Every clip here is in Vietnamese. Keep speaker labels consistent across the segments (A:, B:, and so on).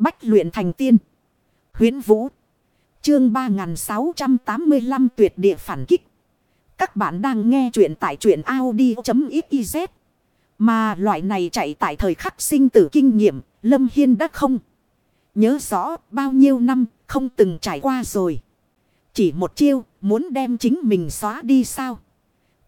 A: Bách luyện thành tiên. huyễn Vũ. Chương 3685 tuyệt địa phản kích. Các bạn đang nghe truyện tại truyện Audi.xyz. Mà loại này chạy tại thời khắc sinh tử kinh nghiệm, Lâm Hiên đã không. Nhớ rõ bao nhiêu năm không từng trải qua rồi. Chỉ một chiêu muốn đem chính mình xóa đi sao.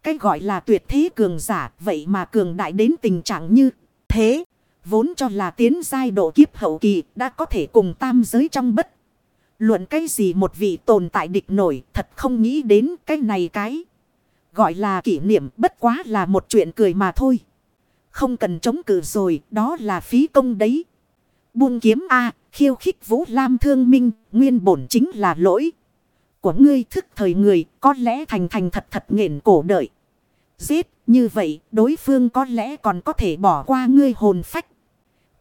A: Cái gọi là tuyệt thế cường giả vậy mà cường đại đến tình trạng như thế. Vốn cho là tiến giai độ kiếp hậu kỳ đã có thể cùng tam giới trong bất. Luận cái gì một vị tồn tại địch nổi, thật không nghĩ đến cái này cái. Gọi là kỷ niệm bất quá là một chuyện cười mà thôi. Không cần chống cự rồi, đó là phí công đấy. Buông kiếm A, khiêu khích Vũ Lam thương minh, nguyên bổn chính là lỗi. Của ngươi thức thời người, có lẽ thành thành thật thật nghển cổ đợi. Giết, như vậy, đối phương có lẽ còn có thể bỏ qua ngươi hồn phách.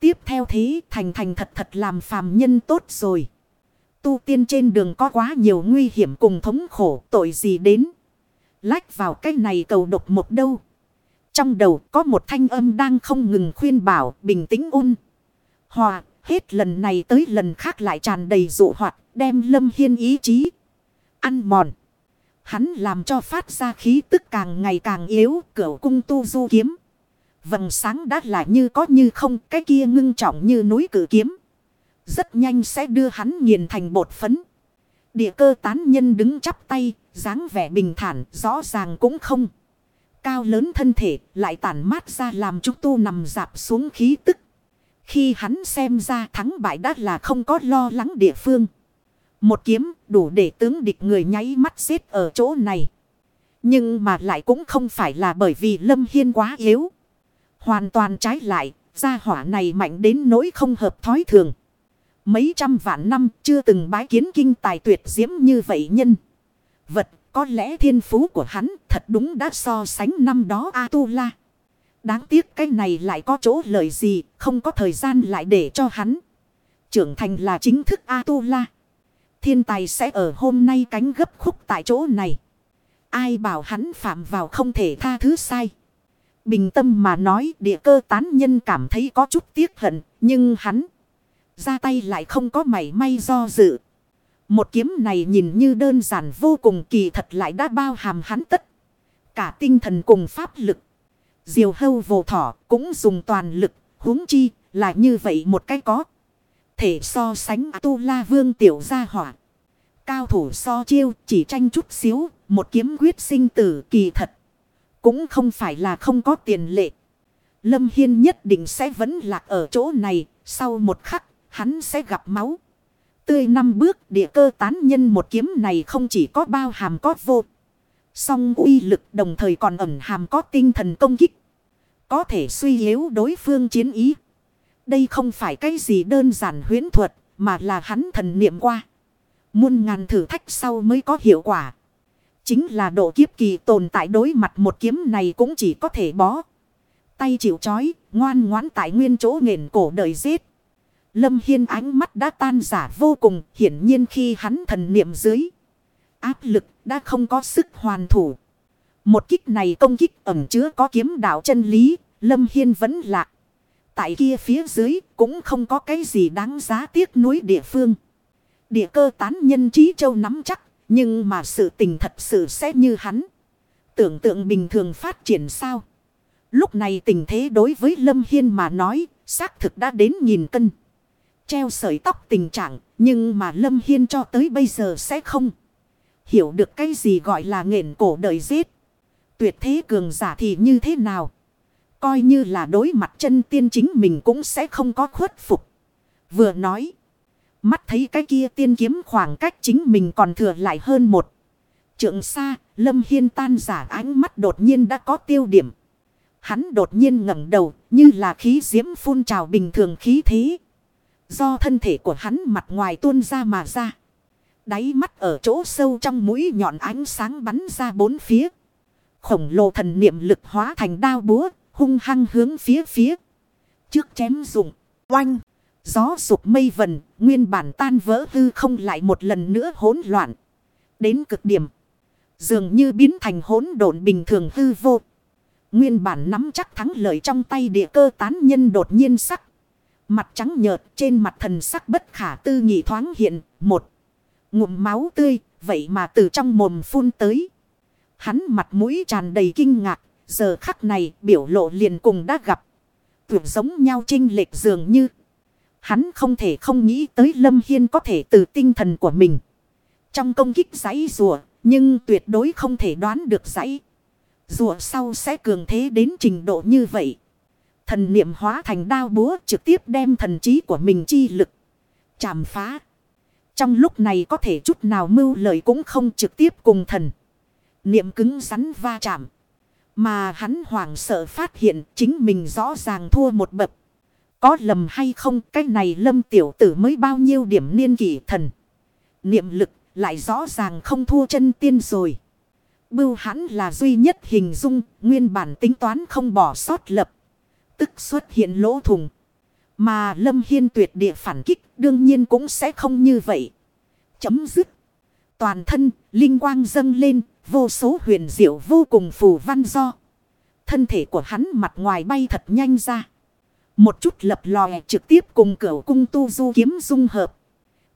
A: Tiếp theo thế, thành thành thật thật làm phàm nhân tốt rồi. Tu tiên trên đường có quá nhiều nguy hiểm cùng thống khổ, tội gì đến. Lách vào cái này cầu độc một đâu. Trong đầu có một thanh âm đang không ngừng khuyên bảo, bình tĩnh ôn. Hòa, hết lần này tới lần khác lại tràn đầy dụ hoạt, đem lâm hiên ý chí. Ăn mòn. Hắn làm cho phát ra khí tức càng ngày càng yếu cửa cung tu du kiếm. Vầng sáng đát lại như có như không cái kia ngưng trọng như núi cử kiếm. Rất nhanh sẽ đưa hắn nghiền thành bột phấn. Địa cơ tán nhân đứng chắp tay, dáng vẻ bình thản, rõ ràng cũng không. Cao lớn thân thể, lại tản mát ra làm chúng tu nằm dạp xuống khí tức. Khi hắn xem ra thắng bại đã là không có lo lắng địa phương. Một kiếm đủ để tướng địch người nháy mắt xếp ở chỗ này. Nhưng mà lại cũng không phải là bởi vì Lâm Hiên quá yếu. Hoàn toàn trái lại, gia hỏa này mạnh đến nỗi không hợp thói thường. Mấy trăm vạn năm chưa từng bái kiến kinh tài tuyệt diễm như vậy nhân. Vật có lẽ thiên phú của hắn thật đúng đã so sánh năm đó A-tu-la. Đáng tiếc cái này lại có chỗ lợi gì, không có thời gian lại để cho hắn. Trưởng thành là chính thức A-tu-la. Thiên tài sẽ ở hôm nay cánh gấp khúc tại chỗ này. Ai bảo hắn phạm vào không thể tha thứ sai. Bình tâm mà nói địa cơ tán nhân cảm thấy có chút tiếc hận. Nhưng hắn ra tay lại không có mảy may do dự. Một kiếm này nhìn như đơn giản vô cùng, kỳ thật lại đã bao hàm hắn tất. Cả tinh thần cùng pháp lực. Diều hâu vồ thỏ cũng dùng toàn lực, huống chi là như vậy một cái có. Thể so sánh tu la vương tiểu gia hỏa. Cao thủ so chiêu, chỉ tranh chút xíu, một kiếm quyết sinh tử, kỳ thật. Cũng không phải là không có tiền lệ. Lâm Hiên nhất định sẽ vẫn lạc ở chỗ này. Sau một khắc, hắn sẽ gặp máu. Tươi năm bước địa cơ tán nhân một kiếm này không chỉ có bao hàm có vô. Song uy lực đồng thời còn ẩn hàm có tinh thần công kích. Có thể suy yếu đối phương chiến ý. Đây không phải cái gì đơn giản huyến thuật mà là hắn thần niệm qua. Muôn ngàn thử thách sau mới có hiệu quả. Chính là độ kiếp kỳ tồn tại đối mặt một kiếm này cũng chỉ có thể bó. Tay chịu chói, ngoan ngoãn tại nguyên chỗ nghền cổ đời giết. Lâm Hiên ánh mắt đã tan giả vô cùng, hiển nhiên khi hắn thần niệm dưới. Áp lực đã không có sức hoàn thủ. Một kích này công kích ẩm chứa có kiếm đạo chân lý, Lâm Hiên vẫn lạc. Tại kia phía dưới cũng không có cái gì đáng giá tiếc nuối địa phương. Địa cơ tán nhân trí châu nắm chắc, nhưng mà sự tình thật sự sẽ như hắn. Tưởng tượng bình thường phát triển sao? Lúc này tình thế đối với Lâm Hiên mà nói, xác thực đã đến nhìn cân. Treo sợi tóc tình trạng, nhưng mà Lâm Hiên cho tới bây giờ sẽ không. Hiểu được cái gì gọi là nghển cổ đời giết. Tuyệt thế cường giả thì như thế nào? Coi như là đối mặt chân tiên chính mình cũng sẽ không có khuất phục. Vừa nói. Mắt thấy cái kia tiên kiếm khoảng cách chính mình còn thừa lại hơn một. Trượng xa, Lâm Hiên tan giả ánh mắt đột nhiên đã có tiêu điểm. Hắn đột nhiên ngẩng đầu như là khí diễm phun trào bình thường khí thế. Do thân thể của hắn mặt ngoài tuôn ra mà ra. Đáy mắt ở chỗ sâu trong mũi nhọn ánh sáng bắn ra bốn phía. Khổng lồ thần niệm lực hóa thành đao búa, hung hăng hướng phía phía. Trước chém dùng, oanh. Gió sụp mây vần, nguyên bản tan vỡ hư không lại một lần nữa hỗn loạn. Đến cực điểm. Dường như biến thành hỗn độn bình thường hư vô. Nguyên bản nắm chắc thắng lợi trong tay địa cơ tán nhân đột nhiên sắc. Mặt trắng nhợt trên mặt thần sắc bất khả tư nghị thoáng hiện. Một ngụm máu tươi. Vậy mà từ trong mồm phun tới. Hắn mặt mũi tràn đầy kinh ngạc. Giờ khắc này biểu lộ liền cùng đã gặp. Tưởng giống nhau trinh lệch dường như. Hắn không thể không nghĩ tới Lâm Hiên có thể từ tinh thần của mình. Trong công kích giấy rùa. Nhưng tuyệt đối không thể đoán được giấy. Rùa sau sẽ cường thế đến trình độ như vậy. Thần niệm hóa thành đao búa trực tiếp đem thần trí của mình chi lực. chạm phá. Trong lúc này có thể chút nào mưu lợi cũng không trực tiếp cùng thần. Niệm cứng rắn va chạm. Mà hắn hoảng sợ phát hiện chính mình rõ ràng thua một bậc. Có lầm hay không cái này lâm tiểu tử mới bao nhiêu điểm niên kỷ thần. Niệm lực lại rõ ràng không thua chân tiên rồi. Bưu hắn là duy nhất hình dung nguyên bản tính toán không bỏ sót lập. Tức xuất hiện lỗ thùng. Mà Lâm Hiên tuyệt địa phản kích đương nhiên cũng sẽ không như vậy. Chấm dứt. Toàn thân, linh quang dâng lên, vô số huyền diệu vô cùng phù văn do. Thân thể của hắn mặt ngoài bay thật nhanh ra. Một chút lập lòe trực tiếp cùng cửa cung tu du kiếm dung hợp.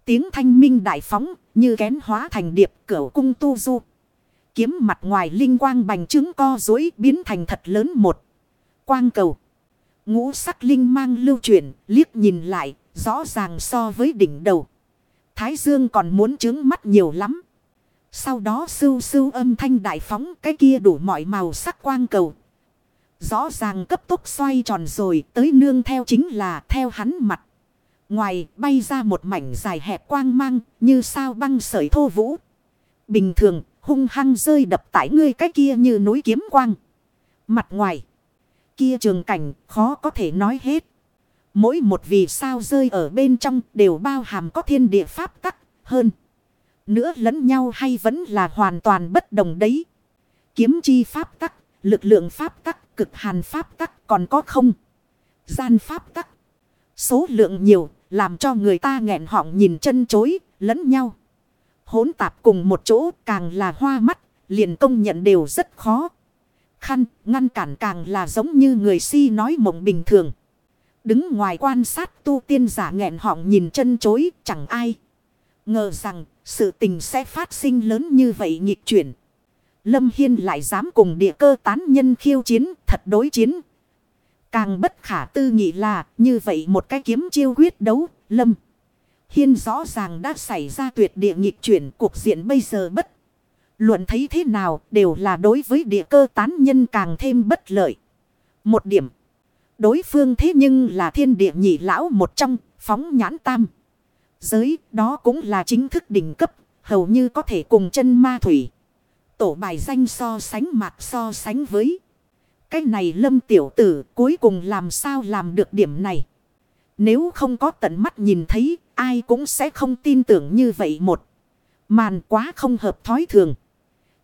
A: Tiếng thanh minh đại phóng như kén hóa thành điệp cửa cung tu du. Kiếm mặt ngoài linh quang bành trướng co dối biến thành thật lớn một. Quang cầu. Ngũ sắc linh mang lưu chuyển, liếc nhìn lại, rõ ràng so với đỉnh đầu. Thái dương còn muốn trướng mắt nhiều lắm. Sau đó sưu sưu âm thanh đại phóng, cái kia đủ mọi màu sắc quang cầu. Rõ ràng cấp tốc xoay tròn rồi tới nương theo chính là theo hắn mặt. Ngoài bay ra một mảnh dài hẹp quang mang như sao băng sợi thô vũ. Bình thường hung hăng rơi đập tại ngươi cái kia như núi kiếm quang. Mặt ngoài. Kia trường cảnh khó có thể nói hết. Mỗi một vì sao rơi ở bên trong đều bao hàm có thiên địa pháp tắc hơn. Nữa lẫn nhau hay vẫn là hoàn toàn bất đồng đấy. Kiếm chi pháp tắc, lực lượng pháp tắc, cực hàn pháp tắc còn có không? Gian pháp tắc. Số lượng nhiều làm cho người ta nghẹn họng nhìn chân chối lẫn nhau. Hỗn tạp cùng một chỗ càng là hoa mắt, liền công nhận đều rất khó. Khăn, ngăn cản càng là giống như người si nói mộng bình thường. Đứng ngoài quan sát tu tiên giả nghẹn họng nhìn chân chối chẳng ai. Ngờ rằng sự tình sẽ phát sinh lớn như vậy nghịch chuyển. Lâm Hiên lại dám cùng địa cơ tán nhân khiêu chiến thật đối chiến. Càng bất khả tư nghị là như vậy một cái kiếm chiêu quyết đấu. Lâm Hiên rõ ràng đã xảy ra tuyệt địa nghịch chuyển cuộc diện bây giờ bất. Luận thấy thế nào đều là đối với địa cơ tán nhân càng thêm bất lợi. Một điểm. Đối phương thế nhưng là thiên địa nhị lão một trong, phóng nhãn tam. Giới đó cũng là chính thức đỉnh cấp, hầu như có thể cùng chân ma thủy. Tổ bài danh so sánh mạc so sánh với. Cái này lâm tiểu tử cuối cùng làm sao làm được điểm này. Nếu không có tận mắt nhìn thấy, ai cũng sẽ không tin tưởng như vậy một. Màn quá không hợp thói thường.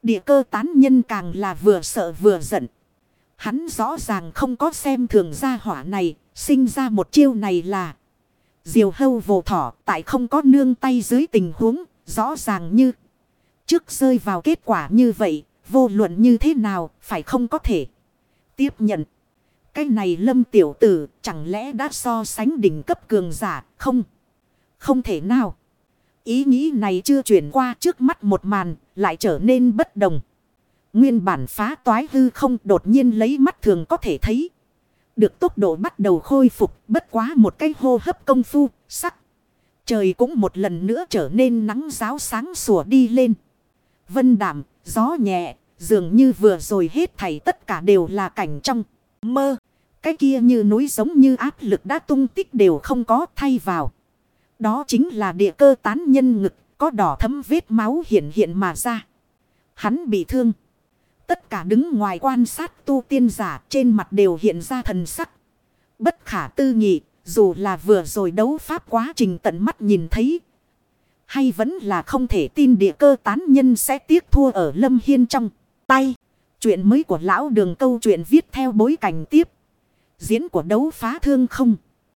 A: Địa cơ tán nhân càng là vừa sợ vừa giận. Hắn rõ ràng không có xem thường gia hỏa này, sinh ra một chiêu này là diều hâu vồ thỏ tại không có nương tay dưới tình huống, rõ ràng như trước rơi vào kết quả như vậy, vô luận như thế nào, phải không có thể tiếp nhận. Cái này lâm tiểu tử chẳng lẽ đã so sánh đỉnh cấp cường giả không? Không thể nào. Ý nghĩ này chưa chuyển qua trước mắt một màn lại trở nên bất đồng. Nguyên bản phá toái hư không đột nhiên lấy mắt thường có thể thấy. Được tốc độ bắt đầu khôi phục bất quá một cái hô hấp công phu sắc. Trời cũng một lần nữa trở nên nắng giáo sáng sủa đi lên. Vân đảm, gió nhẹ, dường như vừa rồi hết thảy tất cả đều là cảnh trong mơ. Cái kia như núi giống như áp lực đã tung tích đều không có thay vào. Đó chính là địa cơ tán nhân ngực, có đỏ thấm vết máu hiện hiện mà ra. Hắn bị thương. Tất cả đứng ngoài quan sát tu tiên giả trên mặt đều hiện ra thần sắc. Bất khả tư nghị, dù là vừa rồi đấu pháp quá trình tận mắt nhìn thấy. Hay vẫn là không thể tin địa cơ tán nhân sẽ tiếc thua ở Lâm Hiên trong tay. Chuyện mới của lão đường câu chuyện viết theo bối cảnh tiếp. Diễn của đấu phá thương không.